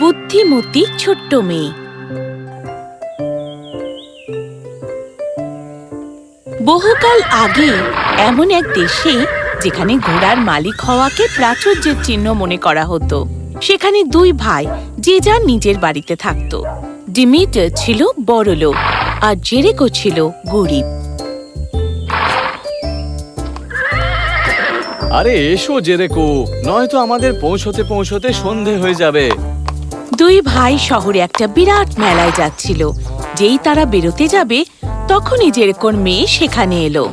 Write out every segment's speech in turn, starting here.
বুদ্ধিমতী ছোট্ট মেয়ে। বহুকাল আগে এমন এক দেশে যেখানে ঘোড়ার মালিক হওয়াকে প্রাচুর্যের চিহ্ন মনে করা হতো, সেখানে দুই ভাই যে যার নিজের বাড়িতে থাকতো। ডিমিটার ছিল বড় লোক, আর জেরেকো ছিল গরিব। আরে, এসো জেরেকো, নয়তো আমাদের পৌঁছতে পৌঁছতে সন্ধে হয়ে যাবে। দুই ভাই শহরে একটা বিরাট মেলায় যাচ্ছিল। যেই তারা বেরোতে যাবে তখনই জেরেকোর মেয়ে সেখানে এলো।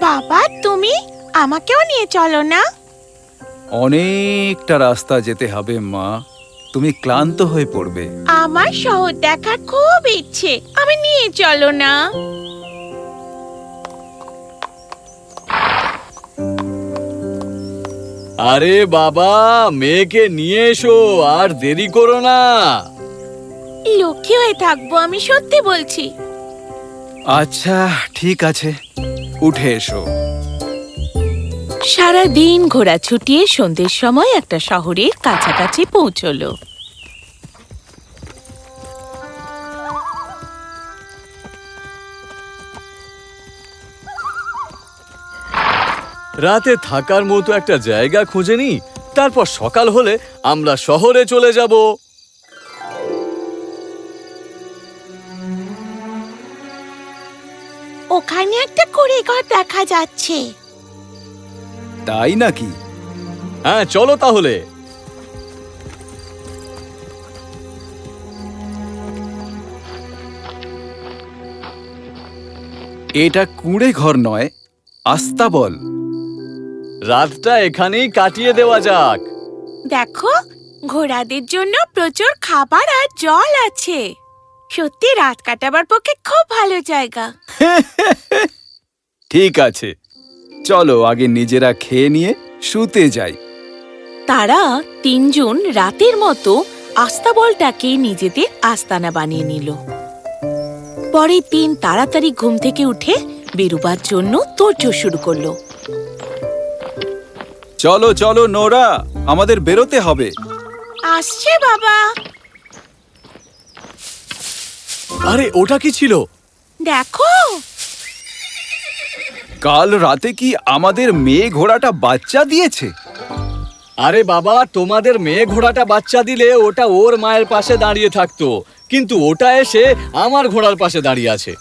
বাবা তুমি আমাকেও নিয়ে চলো না? অনেকটা রাস্তা যেতে হবে মা। তুমি ক্লান্ত হয়ে পড়বে। আমার শহর দেখার খুব ইচ্ছে। আমি নিয়ে চলো না। আরে বাবা মেয়েকে নিয়ে এসো আর দেরি করো না। লক্ষ্মী হয়ে থাকব আমি সত্যি বলছি। আচ্ছা ঠিক আছে। উঠে এসো। সারা দিন ঘোড়া ছুটিয়ে সন্ধ্যের সময় একটা শহরের কাছাকাছি পৌঁছলো। রাতে থাকার মতো একটা জায়গা খুঁজে নি তারপর সকাল হলে আমরা শহরে চলে যাব। ওখানে একটা কুড়িঘর দেখা যাচ্ছে। তাই নাকি? হ্যাঁ চলো তাহলে। এটা কুঁড়ে ঘর নয় আস্তাবল। রাতটা এখানেই কাটিয়ে দেওয়া যাক। দেখো ঘোড়াদের জন্য প্রচুর খাবার আর জল আছে। সত্যি রাত কাটাবার পক্ষে খুব ভালো জায়গা। ঠিক আছে। চলো আগে নিজেরা খেয়ে নিয়ে শুতে যাই। তারা তিনজন রাতের মতো আস্তাবলটাকে নিজেদের আস্তানা বানিয়ে নিল। পরের দিন তাড়াতাড়ি ঘুম থেকে উঠে বেরুবার জন্য তোড়জোড় শুরু করল। চলো চলো নোরা আমাদের বেরোতে হবে। আসছে বাবা। আরে ওটা কি ছিল? দেখো। কাল রাতে কি আমাদের মেয়ে ঘোড়াটা বাচ্চা দিয়েছে? আরে বাবা তোমাদের মেয়ে ঘোড়াটা বাচ্চা দিলে ওটা ওর মায়ের পাশে দাঁড়িয়ে থাকতো। কিন্তু ওটা এসে আমার ঘোড়ার পাশে দাঁড়িয়ে আছে।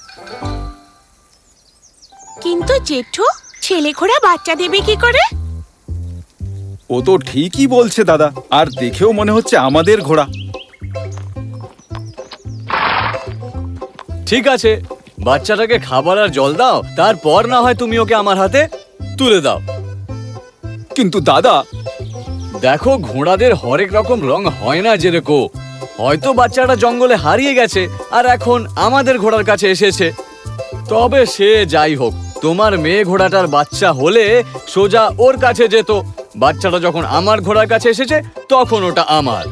কিন্তু জেঠু ছেলে ঘোড়া বাচ্চা দেবে কি করে? ও তো ঠিকই বলছে দাদা। আর দেখেও মনে হচ্ছে আমাদের ঘোড়া। ঠিক আছে বাচ্চাটাকে খাবার আর জল দাও তারপর না হয় তুমি ওকে আমার হাতে তুলে দাও। কিন্তু দাদা দেখো ঘোড়াদের হরেক রকম রং হয় না যেরকম। হয়তো বাচ্চাটা জঙ্গলে হারিয়ে গেছে আর এখন আমাদের ঘোড়ার কাছে এসেছে। তবে সে যাই হোক তোমার মেয়ে ঘোড়াটার বাচ্চা হলে সোজা ওর কাছে যেত। বাচ্চাটা যখন আমার ঘোড়ার কাছে এসেছে তখন ওটা আমার।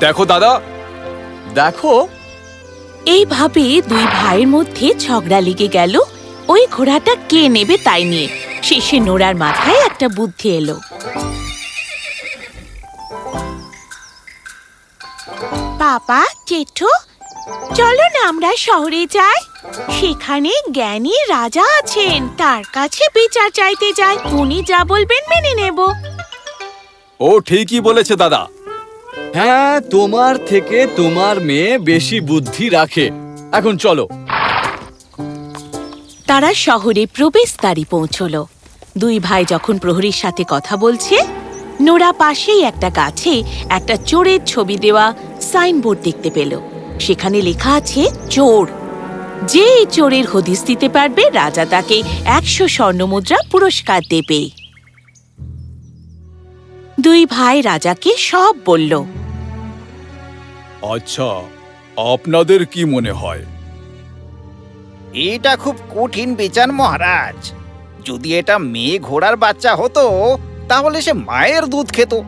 দেখো দাদা। দেখো। এইভাবে দুই ভাইয়ের মধ্যে ঝগড়া লেগে গেল। ওই ঘোড়াটা কে নেবে তাই নিয়ে। শেষে নোরার মাথায় একটা বুদ্ধি এলো। বাবা জেঠু চলো না আমরা শহরে যাই। সেখানে জ্ঞানী রাজা আছেন। তার কাছে বিচার চাইতে যাই। উনি যা বলবেন মেনে নেব। ও ঠিকই বলেছে দাদা। হ্যাঁ তোমার থেকে তোমার মেয়ে বেশি বুদ্ধি রাখে। এখন চলো। তারা শহরে প্রবেশদ্বারে পৌঁছলো। দুই ভাই যখন প্রহরীর সাথে কথা বলছে নোরা পাশেই একটা গাছে একটা চোরের ছবি দেওয়া সাইনবোর্ড দেখতে পেল। সেখানে লেখা আছে চোর। যে এই চোরের হদিস দিতে পারবে রাজা তাকে একশো স্বর্ণমুদ্রা পুরস্কার দেবে। দুই ভাই রাজাকে সব বলল আচ্ছা আপনাদের কি মনে হয়? এটা খুব কঠিন বিচার মহারাজ। যদি এটা মেয়ে ঘোড়ার বাচ্চা হতো তাহলে সে মায়ের দুধ খেত।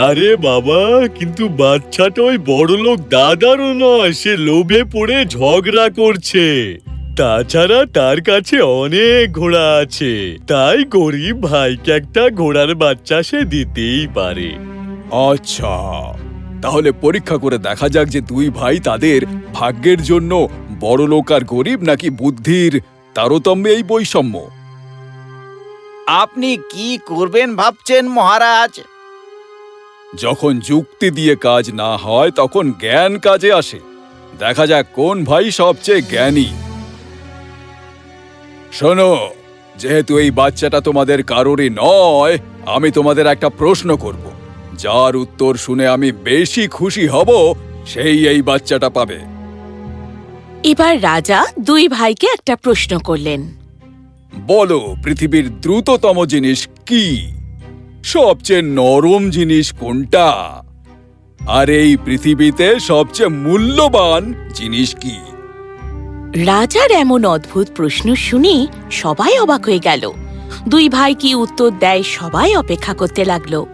আরে বাবা কিন্তু বাচ্চাটা ওই বড় লোক দাদারও নয় সে লোভে পড়ে ঝগড়া করছে। তাছাড়া তার কাছে অনেক ঘোড়া আছে তাই গরিব ভাইকে একটা ঘোড়ার বাচ্চা সে দিতেই পারে। আচ্ছা তাহলে পরীক্ষা করে দেখা যাক যে দুই ভাই তাদের ভাগ্যের জন্য বড় লোক আর গরিব নাকি বুদ্ধির তারতম্যে এই বৈষম্য। আপনি কি করবেন ভাবছেন মহারাজ? যখন যুক্তি দিয়ে কাজ না হয় তখন জ্ঞান কাজে আসে। দেখা যাক কোন ভাই সবচেয়ে জ্ঞানী। শোনো যেহেতু এই বাচ্চাটা তোমাদের কারোরই নয় আমি তোমাদের একটা প্রশ্ন করব। যার উত্তর শুনে আমি বেশি খুশি হব সেই এই বাচ্চাটা পাবে। এবার রাজা দুই ভাইকে একটা প্রশ্ন করলেন। বলো পৃথিবীর দ্রুততম জিনিস কি? সবচেয়ে নরম জিনিস কোনটা? আর এই পৃথিবীতে সবচেয়ে মূল্যবান জিনিস কি? রাজার এমন অদ্ভুত প্রশ্ন শুনে সবাই অবাক হয়ে গেল। দুই ভাই কি উত্তর দেয় সবাই অপেক্ষা করতে লাগল।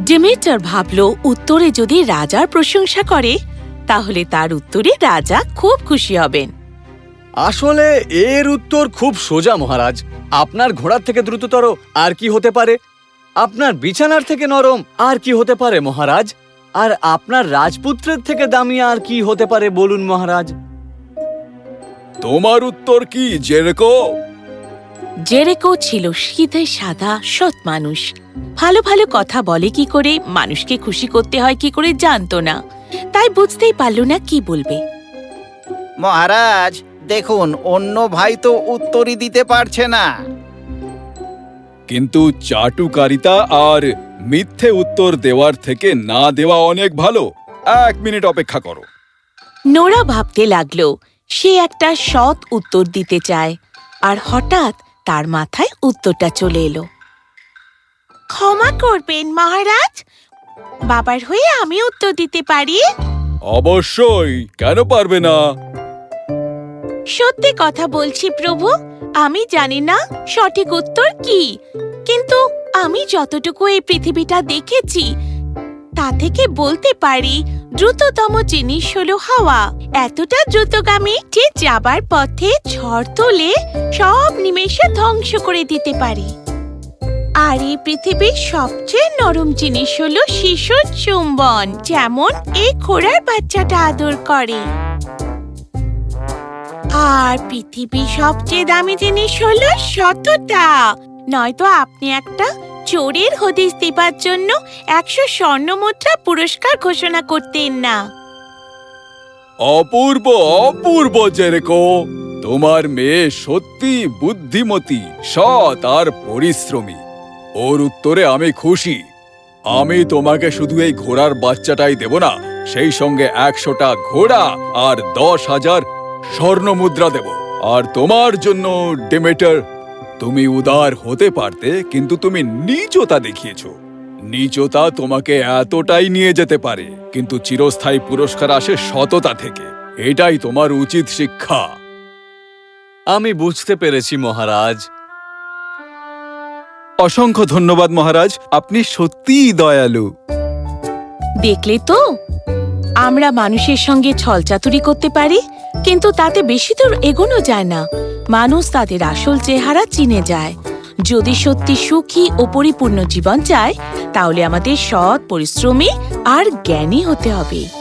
ডেমেটার ভাবল, উত্তরে যদি রাজার প্রশংসা করে, তাহলে তার উত্তরে রাজা খুব খুশি হবেন। আসলে এর উত্তর খুব সোজা মহারাজ। আপনার ঘোড়ার থেকে দ্রুততর আর কি হতে পারে? আপনার বিছানার থেকে নরম আর কি হতে পারে মহারাজ? আর আপনার রাজপুত্রের থেকে দামি আর কি হতে পারে বলুন মহারাজ? তোমার উত্তর কি জেরেকো? জেরেকো ছিল শীতে সাদা সৎ মানুষ। ভালো ভালো কথা বলে কি করে মানুষকে খুশি করতে হয় কি করে জানতো না। তাই বুঝতেই পারল না কি বলবে। মহারাজ দেখুন অন্য ভাই তো উত্তরই দিতে পারছে না। কিন্তু চাটুকারিতা আর মিথ্যে উত্তর দেওয়ার থেকে না দেওয়া অনেক ভালো। এক মিনিট অপেক্ষা করো। নোরা ভাবতে লাগল সে একটা সৎ উত্তর দিতে চায় আর হঠাৎ তার মাথায় উত্তরটা চলে এলো। ক্ষমা করবেন মহারাজ? বাবার হয়ে আমি উত্তর দিতে পারি? অবশ্যই কেন পারবে না? সত্যি কথা বলছি প্রভু, আমি জানি না সঠিক উত্তর কি, কিন্তু আমি যতটুকু এই পৃথিবীটা দেখেছি, তা থেকে বলতে পারি দ্রুততম জিনিস হলো হাওয়া। এতটা দ্রুতগামী যে যাবার পথে ঝড় তোলে সব নিমেষে ধ্বংস করে দিতে পারে। আর এই পৃথিবীর সবচেয়ে নরম জিনিস হলো শিশুর চুম্বন, যেমন এই ঘোড়ার বাচ্চাটা আদর করে। আর পৃথিবীর সবচেয়ে দামি জিনিস হলো সততা। নয়তো আপনি একটা চোরের হদিস দেবার জন্য একশো স্বর্ণ মুদ্রা পুরস্কার ঘোষণা করতেন না। অপূর্ব অপূর্ব জেরেকো। তোমার মেয়ে সত্যি বুদ্ধিমতী, সৎ আর পরিশ্রমী। ওর উত্তরে আমি খুশি। আমি তোমাকে শুধু এই ঘোড়ার বাচ্চাটাই দেব না, সেই সঙ্গে একশোটা ঘোড়া আর দশ হাজার স্বর্ণ মুদ্রা দেব। আর তোমার জন্য ডেমেটার তুমি উদার হতে পারতে কিন্তু তুমি নিচতা দেখিয়েছ। নিচতা তোমাকে এতটাই নিয়ে যেতে পারে কিন্তু চিরস্থায়ী পুরস্কার আসে সততা থেকে। এটাই তোমার উচিত শিক্ষা। আমি বুঝতে পেরেছি মহারাজ। অসংখ্য ধন্যবাদ মহারাজ। আপনি সত্যিই দয়ালু। দেখলে তো? আমরা মানুষের সঙ্গে ছলচাতুরি করতে পারি, কিন্তু তাতে বেশি দূর এগোনো যায় না। মানুষ তাদের আসল চেহারা চিনে যায়। যদি সত্যি সুখী ও পরিপূর্ণ জীবন চায়, তাহলে আমাদের সৎ, পরিশ্রমী আর জ্ঞানী হতে হবে।